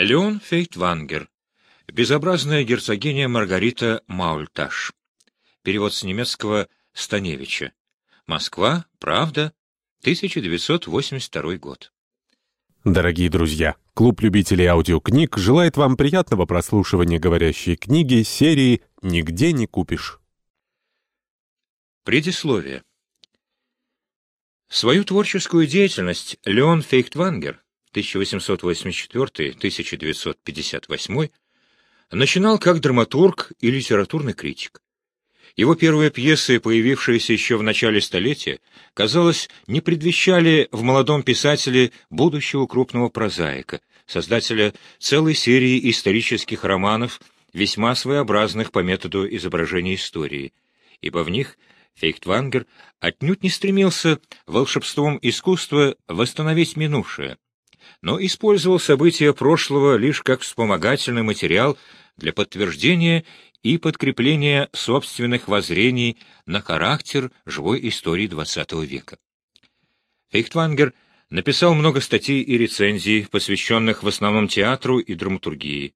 Леон Фейтвангер. Безобразная герцогиня Маргарита Маульташ. Перевод с немецкого Станевича. Москва. Правда. 1982 год. Дорогие друзья, клуб любителей аудиокниг желает вам приятного прослушивания говорящей книги серии «Нигде не купишь». Предисловие. Свою творческую деятельность Леон Фейхтвангер 1884-1958 начинал как драматург и литературный критик. Его первые пьесы, появившиеся еще в начале столетия, казалось, не предвещали в молодом писателе будущего крупного прозаика, создателя целой серии исторических романов, весьма своеобразных по методу изображения истории, ибо в них Фейхтвангер отнюдь не стремился волшебством искусства восстановить минувшее, но использовал события прошлого лишь как вспомогательный материал для подтверждения и подкрепления собственных воззрений на характер живой истории XX века. Фейхтвангер написал много статей и рецензий, посвященных в основном театру и драматургии.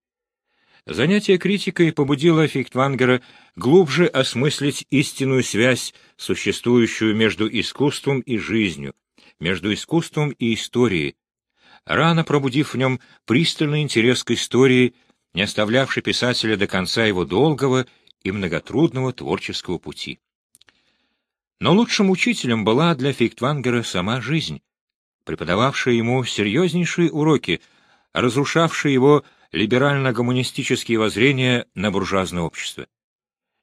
Занятие критикой побудило Фейхтвангера глубже осмыслить истинную связь, существующую между искусством и жизнью, между искусством и историей, рано пробудив в нем пристальный интерес к истории не оставлявший писателя до конца его долгого и многотрудного творческого пути. Но лучшим учителем была для Фейхтвангера сама жизнь, преподававшая ему серьезнейшие уроки, разрушавшие его либерально-гуманистические воззрения на буржуазное общество.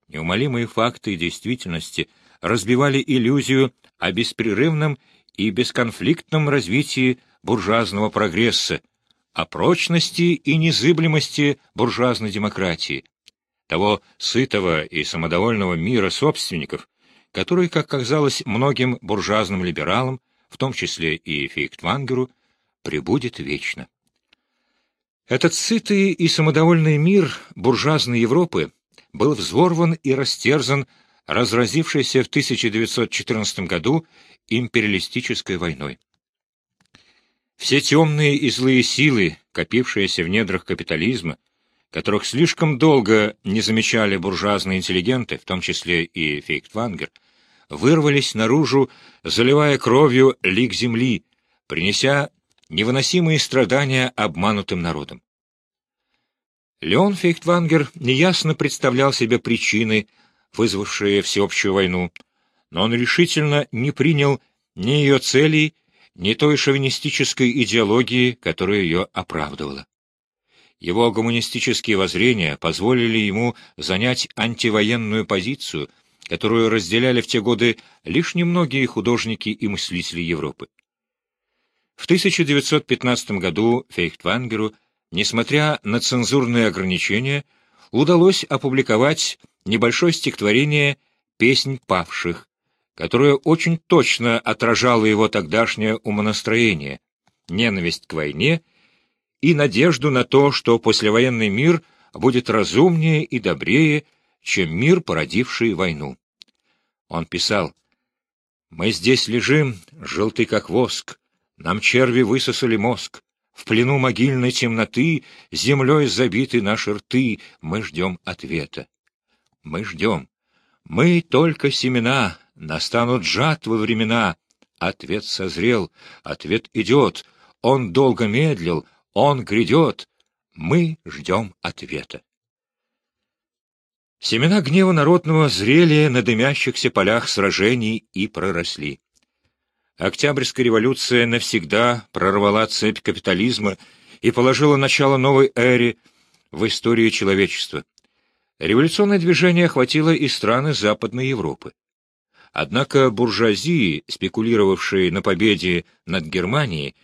Неумолимые факты действительности разбивали иллюзию о беспрерывном и бесконфликтном развитии буржуазного прогресса, о прочности и незыблемости буржуазной демократии, того сытого и самодовольного мира собственников, который, как казалось многим буржуазным либералам, в том числе и Фейхтвангеру, пребудет вечно. Этот сытый и самодовольный мир буржуазной Европы был взорван и растерзан разразившейся в 1914 году империалистической войной. Все темные и злые силы, копившиеся в недрах капитализма, которых слишком долго не замечали буржуазные интеллигенты, в том числе и Фейхтвангер, вырвались наружу, заливая кровью лик земли, принеся невыносимые страдания обманутым народам. Леон Фейхтвангер неясно представлял себе причины, вызвавшие всеобщую войну, но он решительно не принял ни ее целей, ни той шовинистической идеологии, которая ее оправдывала. Его гуманистические воззрения позволили ему занять антивоенную позицию, которую разделяли в те годы лишь немногие художники и мыслители Европы. В 1915 году Фейхтвангеру, несмотря на цензурные ограничения, удалось опубликовать небольшое стихотворение «Песнь павших», которое очень точно отражало его тогдашнее умонастроение, ненависть к войне и надежду на то, что послевоенный мир будет разумнее и добрее, чем мир, породивший войну. Он писал, «Мы здесь лежим, желтый как воск, нам черви высосали мозг, в плену могильной темноты, землей забиты наши рты, мы ждем ответа. Мы ждем. Мы только семена, Настанут жатвы времена. Ответ созрел, ответ идет. Он долго медлил, он грядет. Мы ждем ответа. Семена гнева народного зрели на дымящихся полях сражений и проросли. Октябрьская революция навсегда прорвала цепь капитализма и положила начало новой эре в истории человечества. Революционное движение охватило и страны Западной Европы. Однако буржуазии, спекулировавшей на победе над Германией,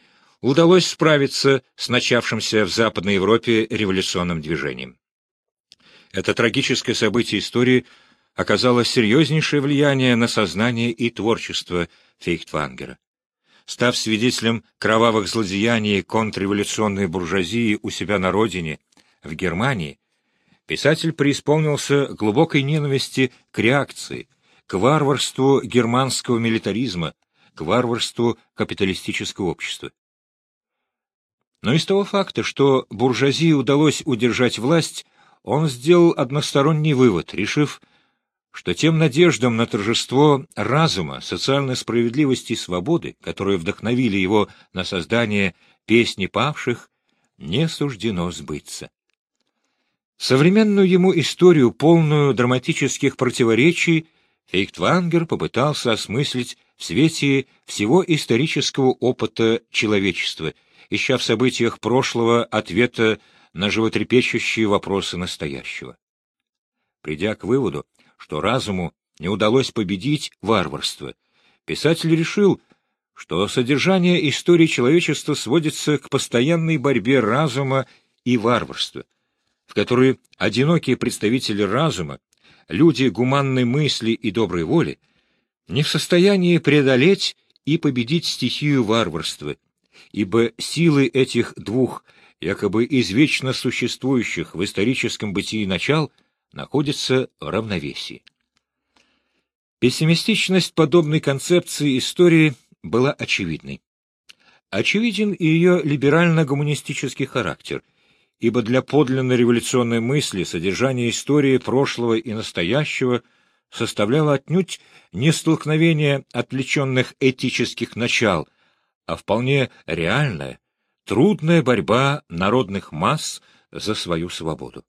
удалось справиться с начавшимся в Западной Европе революционным движением. Это трагическое событие истории оказало серьезнейшее влияние на сознание и творчество Фейхтвангера. Став свидетелем кровавых злодеяний контрреволюционной буржуазии у себя на родине, в Германии, писатель преисполнился глубокой ненависти к реакции, к варварству германского милитаризма, к варварству капиталистического общества. Но из того факта, что буржуазии удалось удержать власть, он сделал односторонний вывод, решив, что тем надеждам на торжество разума, социальной справедливости и свободы, которые вдохновили его на создание «Песни павших», не суждено сбыться. Современную ему историю, полную драматических противоречий, Фейхтвангер попытался осмыслить в свете всего исторического опыта человечества, ища в событиях прошлого ответа на животрепещущие вопросы настоящего. Придя к выводу, что разуму не удалось победить варварство. Писатель решил, что содержание истории человечества сводится к постоянной борьбе разума и варварства, в которой одинокие представители разума, люди гуманной мысли и доброй воли, не в состоянии преодолеть и победить стихию варварства, ибо силы этих двух, якобы извечно существующих в историческом бытии начал — находится в равновесии. Пессимистичность подобной концепции истории была очевидной. Очевиден и ее либерально-гуманистический характер, ибо для подлинно революционной мысли содержание истории прошлого и настоящего составляло отнюдь не столкновение отвлеченных этических начал, а вполне реальная, трудная борьба народных масс за свою свободу.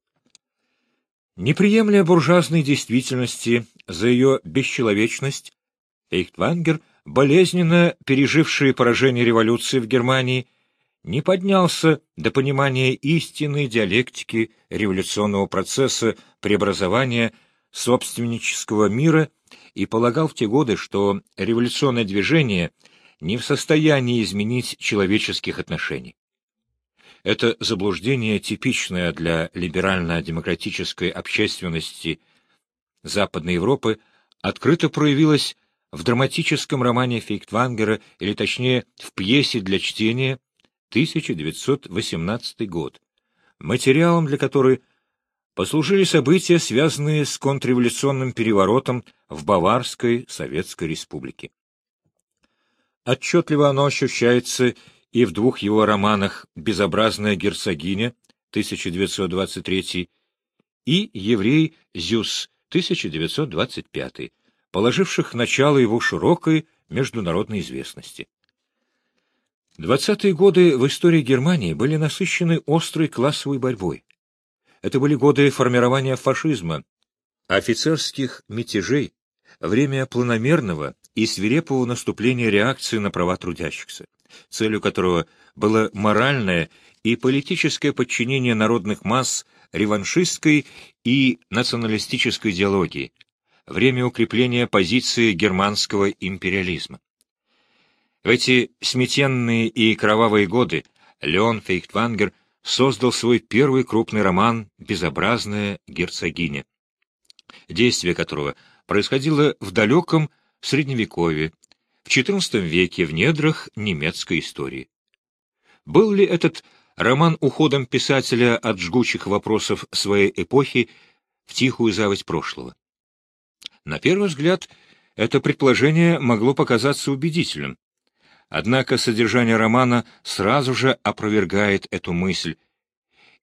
Не приемля буржуазной действительности за ее бесчеловечность, Эйхтвангер, болезненно переживший поражение революции в Германии, не поднялся до понимания истинной диалектики революционного процесса преобразования собственнического мира и полагал в те годы, что революционное движение не в состоянии изменить человеческих отношений. Это заблуждение, типичное для либерально-демократической общественности Западной Европы, открыто проявилось в драматическом романе Фейктвангера, или точнее в пьесе для чтения 1918 год, материалом для которой послужили события, связанные с контрреволюционным переворотом в Баварской Советской Республике. Отчетливо оно ощущается и в двух его романах «Безобразная герцогиня» 1923 и «Еврей Зюс» 1925, положивших начало его широкой международной известности. Двадцатые годы в истории Германии были насыщены острой классовой борьбой. Это были годы формирования фашизма, офицерских мятежей, время планомерного и свирепого наступления реакции на права трудящихся целью которого было моральное и политическое подчинение народных масс реваншистской и националистической идеологии, время укрепления позиции германского империализма. В эти сметенные и кровавые годы Леон Фейхтвангер создал свой первый крупный роман «Безобразная герцогиня», действие которого происходило в далеком Средневековье, в XIV веке в недрах немецкой истории. Был ли этот роман уходом писателя от жгучих вопросов своей эпохи в тихую заводь прошлого? На первый взгляд, это предположение могло показаться убедительным. Однако содержание романа сразу же опровергает эту мысль,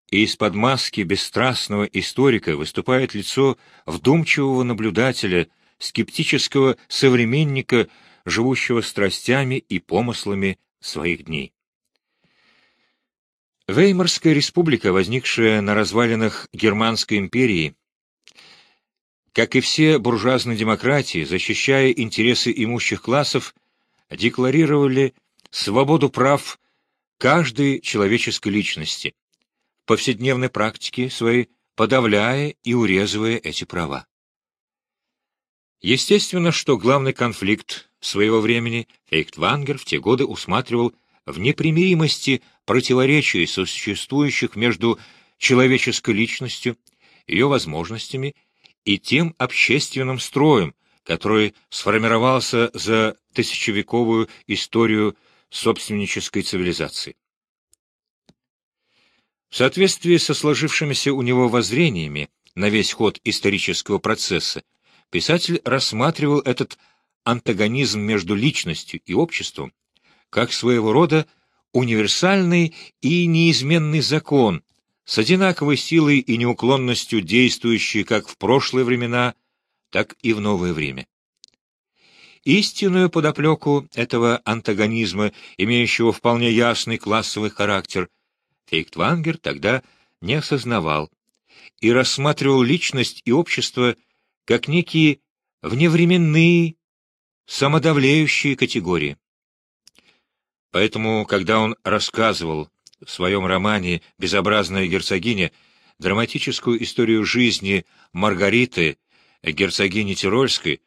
и из-под маски бесстрастного историка выступает лицо вдумчивого наблюдателя, скептического современника, живущего страстями и помыслами своих дней. Веймарская республика, возникшая на развалинах Германской империи, как и все буржуазные демократии, защищая интересы имущих классов, декларировали свободу прав каждой человеческой личности, в повседневной практике своей подавляя и урезывая эти права. Естественно, что главный конфликт своего времени Эйхтвангер в те годы усматривал в непримиримости противоречий, существующих между человеческой личностью, ее возможностями и тем общественным строем, который сформировался за тысячевековую историю собственнической цивилизации. В соответствии со сложившимися у него воззрениями на весь ход исторического процесса, писатель рассматривал этот антагонизм между личностью и обществом как своего рода универсальный и неизменный закон, с одинаковой силой и неуклонностью действующий как в прошлые времена, так и в новое время. Истинную подоплеку этого антагонизма, имеющего вполне ясный классовый характер, Фейхтвангер тогда не осознавал и рассматривал личность и общество как некие вневременные, самодавлеющие категории. Поэтому, когда он рассказывал в своем романе «Безобразная герцогиня» драматическую историю жизни Маргариты, герцогини Тирольской,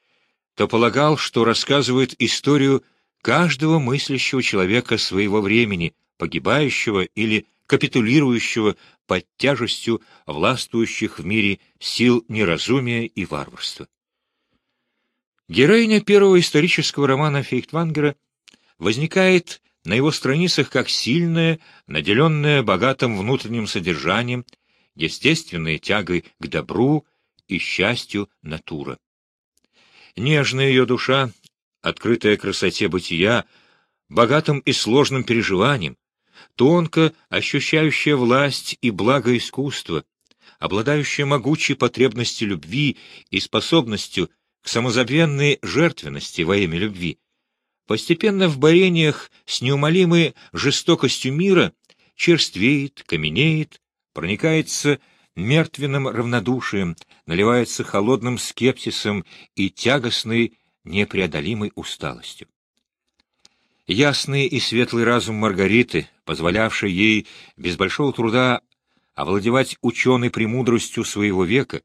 то полагал, что рассказывает историю каждого мыслящего человека своего времени, погибающего или капитулирующего под тяжестью властвующих в мире сил неразумия и варварства. Героиня первого исторического романа Фейхтвангера возникает на его страницах как сильная, наделенная богатым внутренним содержанием, естественной тягой к добру и счастью натура. Нежная ее душа, открытая красоте бытия, богатым и сложным переживанием, тонко ощущающая власть и благо искусства, обладающая могучей потребностью любви и способностью к самозабвенной жертвенности во имя любви, постепенно в борениях с неумолимой жестокостью мира черствеет, каменеет, проникается мертвенным равнодушием, наливается холодным скепсисом и тягостной, непреодолимой усталостью. Ясный и светлый разум Маргариты, позволявший ей без большого труда овладевать ученой премудростью своего века,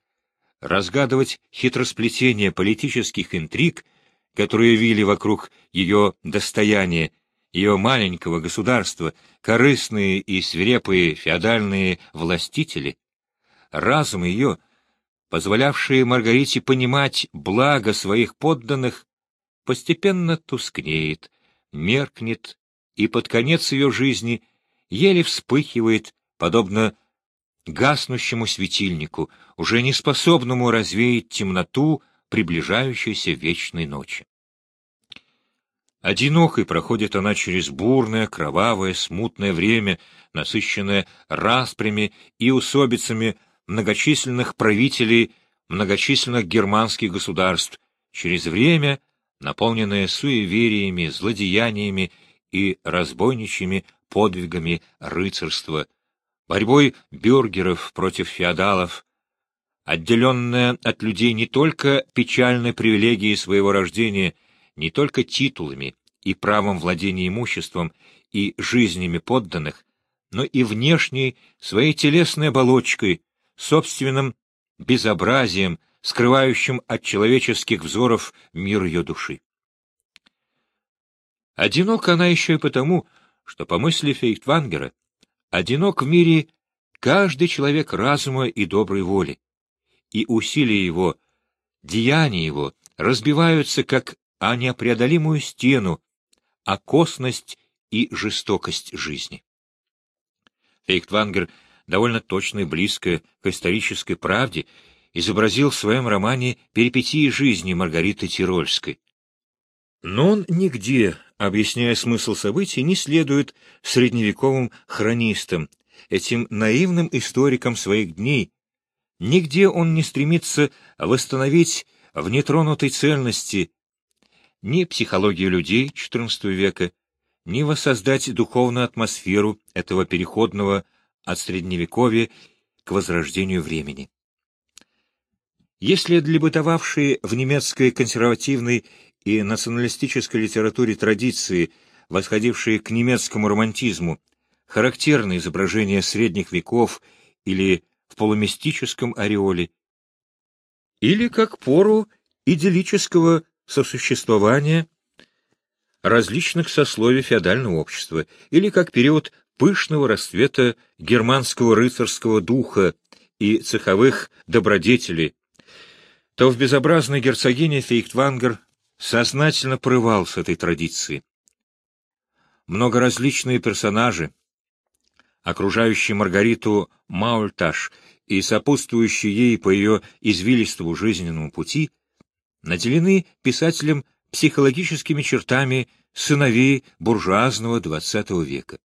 разгадывать хитросплетение политических интриг которые вили вокруг ее достояния, ее маленького государства, корыстные и свирепые феодальные властители, разум ее, позволявший Маргарите понимать благо своих подданных, постепенно тускнеет, меркнет, и под конец ее жизни еле вспыхивает, подобно гаснущему светильнику, уже не способному развеять темноту, приближающейся вечной ночи. Одинокой проходит она через бурное, кровавое, смутное время, насыщенное распрями и усобицами многочисленных правителей многочисленных германских государств, через время, наполненное суевериями, злодеяниями и разбойничьими подвигами рыцарства, борьбой бюргеров против феодалов, отделенная от людей не только печальной привилегией своего рождения, не только титулами и правом владения имуществом и жизнями подданных, но и внешней, своей телесной оболочкой, собственным безобразием, скрывающим от человеческих взоров мир ее души. Одинока она еще и потому, что, по мысли Фейхтвангера, одинок в мире каждый человек разума и доброй воли, и усилия его, деяния его разбиваются, как о непреодолимую стену, о косность и жестокость жизни. Фейхтвангер довольно точно и близко к исторической правде изобразил в своем романе перипетии жизни Маргариты Тирольской. Но он нигде, объясняя смысл событий, не следует средневековым хронистам, этим наивным историкам своих дней, Нигде он не стремится восстановить в нетронутой цельности ни психологию людей XIV века, ни воссоздать духовную атмосферу этого переходного от Средневековья к возрождению времени. Если для бытовавшей в немецкой консервативной и националистической литературе традиции, восходившей к немецкому романтизму, характерно изображение средних веков или в полумистическом ореоле, или как пору идиллического сосуществования различных сословий феодального общества, или как период пышного расцвета германского рыцарского духа и цеховых добродетелей, то в безобразной герцогине Фейхтвангер сознательно прывал с этой традиции. Многоразличные персонажи, окружающий Маргариту Маульташ и сопутствующий ей по ее извилистому жизненному пути, наделены писателем психологическими чертами сыновей буржуазного XX века.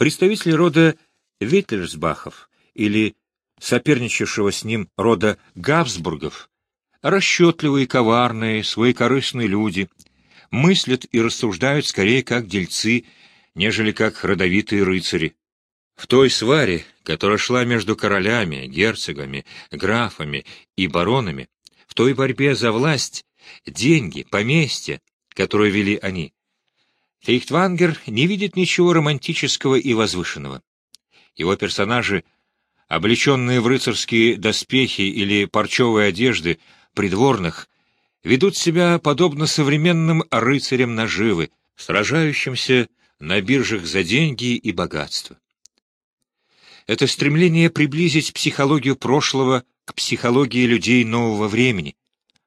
Представители рода Виттельсбахов или соперничавшего с ним рода Габсбургов, расчетливые, коварные, своекорыстные люди, мыслят и рассуждают скорее как дельцы, нежели как родовитые рыцари. В той сваре, которая шла между королями, герцогами, графами и баронами, в той борьбе за власть, деньги, поместья, которую вели они, Фейхтвангер не видит ничего романтического и возвышенного. Его персонажи, облеченные в рыцарские доспехи или парчевые одежды придворных, ведут себя подобно современным рыцарям наживы, сражающимся на биржах за деньги и богатство. Это стремление приблизить психологию прошлого к психологии людей нового времени,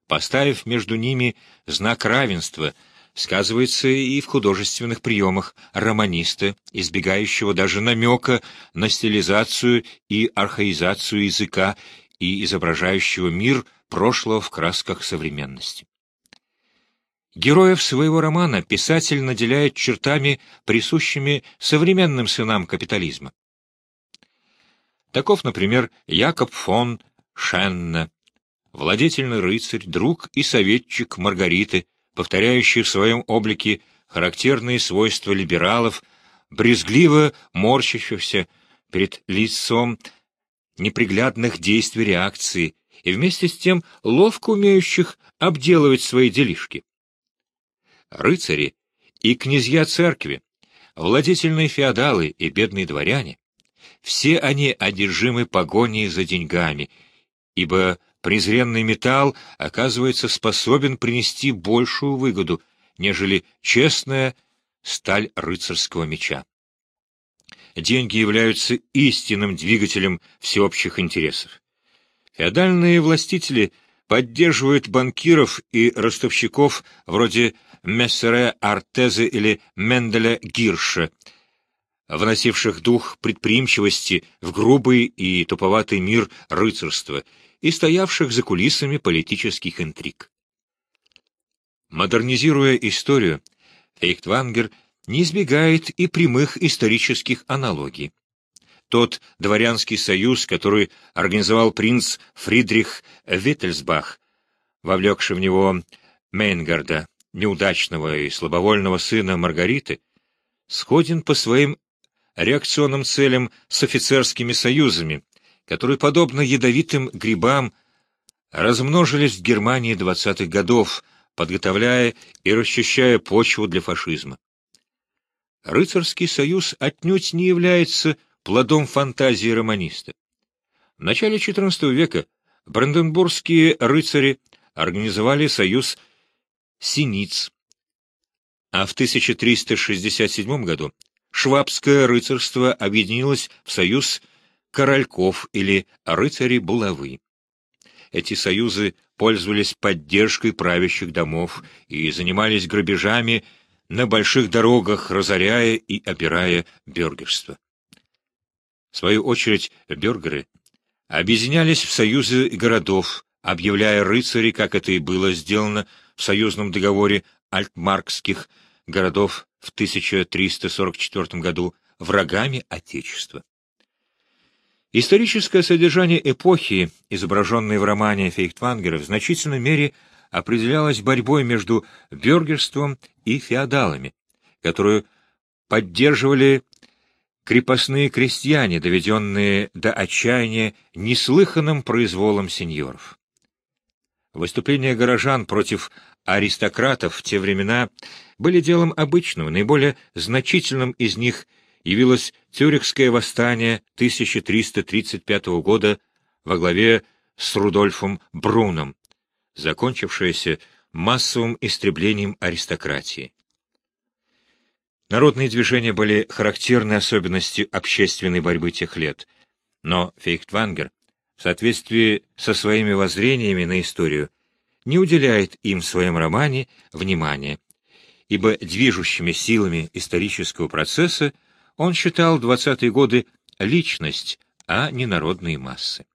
поставив между ними знак равенства — сказывается и в художественных приемах романиста, избегающего даже намека на стилизацию и архаизацию языка и изображающего мир прошлого в красках современности. Героев своего романа писатель наделяет чертами, присущими современным сынам капитализма. Таков, например, Якоб фон Шенне, владетельный рыцарь, друг и советчик Маргариты, повторяющий в своем облике характерные свойства либералов, брезгливо морщащихся перед лицом неприглядных действий реакции и вместе с тем ловко умеющих обделывать свои делишки. Рыцари и князья церкви, владетельные феодалы и бедные дворяне, все они одержимы погоней за деньгами, ибо презренный металл оказывается способен принести большую выгоду, нежели честная сталь рыцарского меча. Деньги являются истинным двигателем всеобщих интересов. Феодальные властители поддерживают банкиров и ростовщиков вроде Мессере Артезе или Менделя Гирша, вносивших дух предприимчивости в грубый и туповатый мир рыцарства и стоявших за кулисами политических интриг. Модернизируя историю, Фейхтвангер не избегает и прямых исторических аналогий. Тот дворянский союз, который организовал принц Фридрих Виттельсбах, вовлекший в него Мейнгарда, неудачного и слабовольного сына Маргариты, сходен по своим реакционным целям с офицерскими союзами, которые, подобно ядовитым грибам, размножились в Германии двадцатых годов, подготовляя и расчищая почву для фашизма. Рыцарский союз отнюдь не является плодом фантазии романиста. В начале XIV века бранденбургские рыцари организовали союз синиц, а в 1367 году швабское рыцарство объединилось в союз корольков или рыцарей булавы. Эти союзы пользовались поддержкой правящих домов и занимались грабежами на больших дорогах, разоряя и опирая бюргерство. В свою очередь, бюргеры объединялись в союзы городов, объявляя рыцарей, как это и было сделано в союзном договоре альтмаркских городов в 1344 году, врагами Отечества. Историческое содержание эпохи, изображенной в романе Фейхтвангера, в значительной мере определялось борьбой между бюргерством и феодалами, которую поддерживали крепостные крестьяне, доведенные до отчаяния неслыханным произволом сеньоров. Выступления горожан против аристократов в те времена были делом обычным, наиболее значительным из них – явилось Цюрихское восстание 1335 года во главе с Рудольфом Бруном, закончившееся массовым истреблением аристократии. Народные движения были характерной особенностью общественной борьбы тех лет, но Фейхтвангер, в соответствии со своими воззрениями на историю, не уделяет им в своем романе внимания, ибо движущими силами исторического процесса он считал двадцатые годы личность, а не народные массы.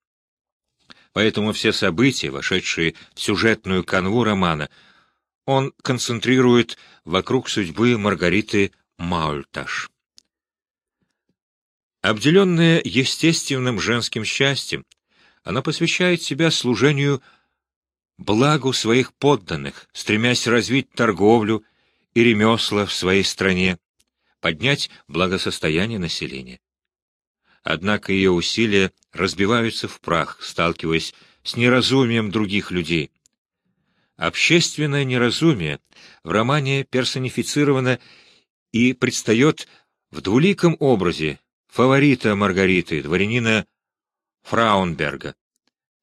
Поэтому все события, вошедшие в сюжетную канву романа, он концентрирует вокруг судьбы Маргариты Маульташ. Обделенная естественным женским счастьем, она посвящает себя служению благу своих подданных, стремясь развить торговлю и ремесла в своей стране, поднять благосостояние населения. Однако ее усилия разбиваются в прах, сталкиваясь с неразумием других людей. Общественное неразумие в романе персонифицировано и предстает в двуликом образе фаворита Маргариты, дворянина Фраунберга,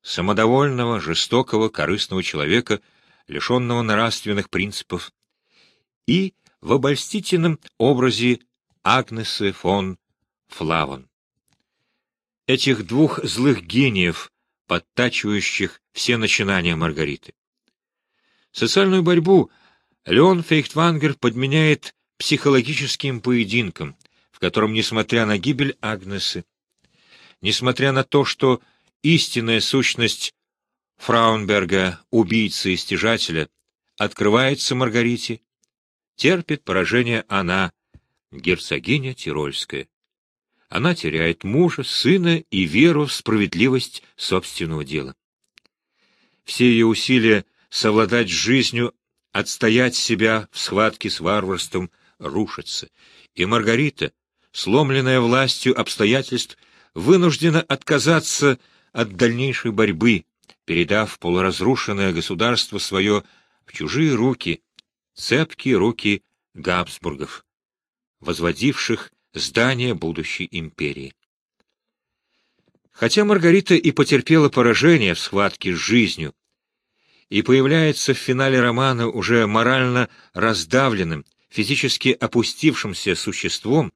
самодовольного, жестокого, корыстного человека, лишенного нравственных принципов, и в обольстительном образе Агнесы фон Флавон. Этих двух злых гениев, подтачивающих все начинания Маргариты. Социальную борьбу Леон Фейхтвангер подменяет психологическим поединком, в котором, несмотря на гибель Агнесы, несмотря на то, что истинная сущность Фраунберга, убийцы и стяжателя, открывается Маргарите, терпит поражение она, герцогиня Тирольская. Она теряет мужа, сына и веру в справедливость собственного дела. Все ее усилия совладать с жизнью, отстоять себя в схватке с варварством, рушатся, и Маргарита, сломленная властью обстоятельств, вынуждена отказаться от дальнейшей борьбы, передав полуразрушенное государство свое в чужие руки, цепкие руки Габсбургов, возводивших здание будущей империи. Хотя Маргарита и потерпела поражение в схватке с жизнью, и появляется в финале романа уже морально раздавленным, физически опустившимся существом,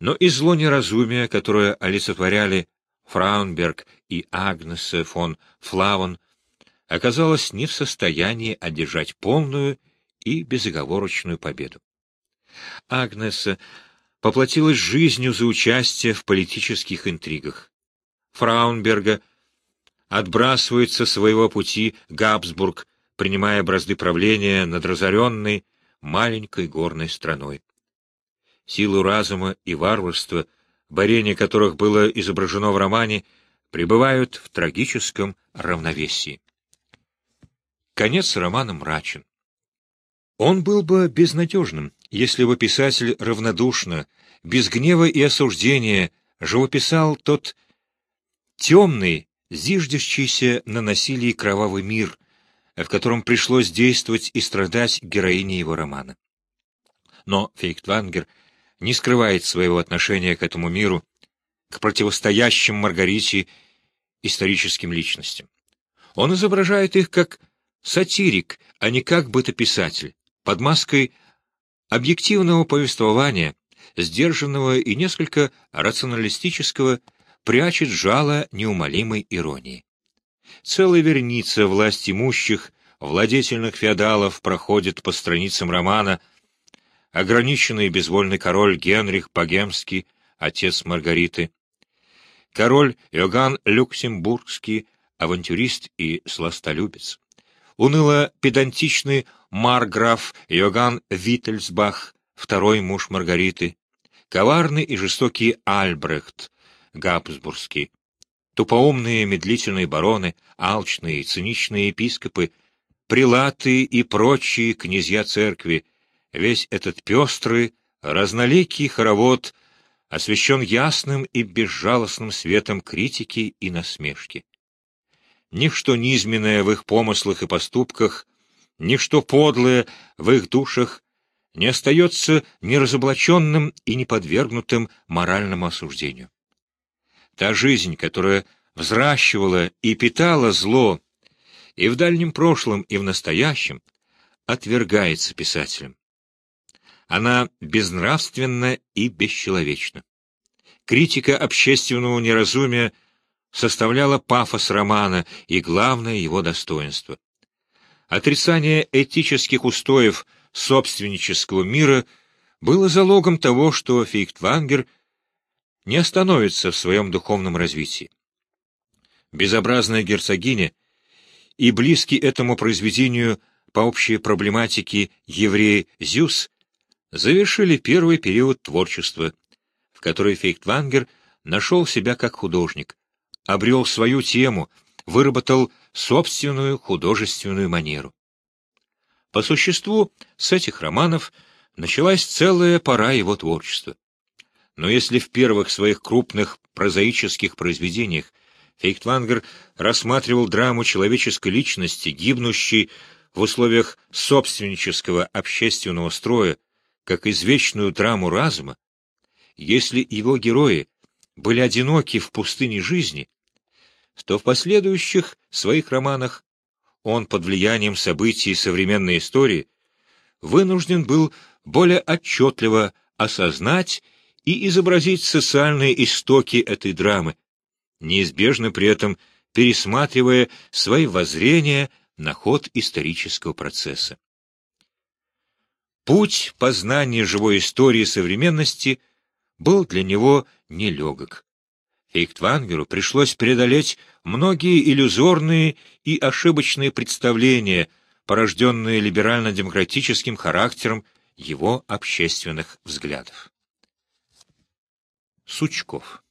но и зло неразумия, которое олицетворяли Фраунберг и Агнесе фон Флавон, оказалось не в состоянии одержать полную и безоговорочную победу. Агнеса поплатилась жизнью за участие в политических интригах. Фраунберга отбрасывает со своего пути Габсбург, принимая бразды правления над разоренной маленькой горной страной силу разума и варварства, борение которых было изображено в романе, пребывают в трагическом равновесии. Конец романа мрачен. Он был бы безнадежным, если бы писатель равнодушно, без гнева и осуждения, живописал тот темный, зиждущийся на насилии кровавый мир, в котором пришлось действовать и страдать героине его романа. Но Фейхтвангер — не скрывает своего отношения к этому миру, к противостоящим Маргарите историческим личностям. Он изображает их как сатирик, а не как бытописатель, под маской объективного повествования, сдержанного и несколько рационалистического, прячет жало неумолимой иронии. Целая верница власть имущих, владетельных феодалов проходит по страницам романа — ограниченный безвольный король Генрих Богемский, отец Маргариты, король Иоганн Люксембургский, авантюрист и сластолюбец, уныло-педантичный марграф Иоганн Виттельсбах, второй муж Маргариты, коварный и жестокий Альбрехт Габсбургский, тупоумные медлительные бароны, алчные и циничные епископы, прилаты и прочие князья церкви, Весь этот пестрый, разноликий хоровод освещен ясным и безжалостным светом критики и насмешки. Ничто низменное в их помыслах и поступках, ничто подлое в их душах не остается неразоблаченным и неподвергнутым моральному осуждению. Та жизнь, которая взращивала и питала зло, и в дальнем прошлом, и в настоящем, отвергается писателем. Она безнравственна и бесчеловечна. Критика общественного неразумия составляла пафос романа и главное его достоинство. Отрицание этических устоев собственнического мира было залогом того, что Фейхтвангер не остановится в своем духовном развитии. Безобразная герцогиня и близкий этому произведению по общей проблематике еврей Зюс завершили первый период творчества, в которой Фейхтвангер нашел себя как художник, обрел свою тему, выработал собственную художественную манеру. По существу, с этих романов началась целая пора его творчества. Но если в первых своих крупных прозаических произведениях Фейхтвангер рассматривал драму человеческой личности, гибнущей в условиях собственнического общественного строя, как извечную драму разума, если его герои были одиноки в пустыне жизни, то в последующих своих романах он под влиянием событий современной истории вынужден был более отчетливо осознать и изобразить социальные истоки этой драмы, неизбежно при этом пересматривая свои воззрения на ход исторического процесса. Путь познания живой истории современности был для него нелегок. Фейхтвангеру пришлось преодолеть многие иллюзорные и ошибочные представления, порожденные либерально-демократическим характером его общественных взглядов. Сучков